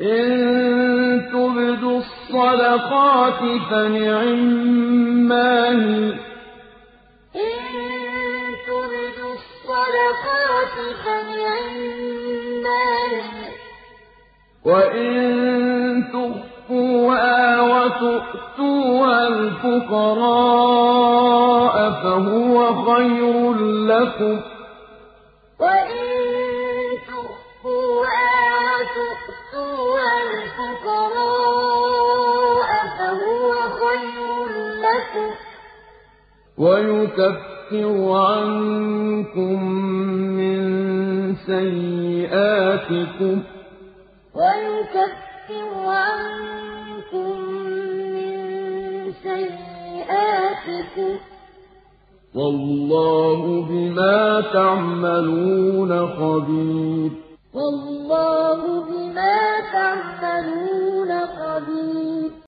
إِن تُبْدُوا الصَّدَقَاتِ فَنِعِمَّا هِيَ وَإِن تُخْفُوهَا وَتُؤْتُوهَا الْفُقَرَاءَ فَهُوَ خَيْرٌ لَّكُمْ ۚ الْفُقَرَاءَ فَهُوَ خَيْرٌ لَّكُمْ ۚ وَيُكَفِّرُ عَنكُم مِّن سَيِّئَاتِكُمْ ۚ. وَاللَّهُ بِمَا تَعْمَلُونَ خَبِيرٌ. الرجيم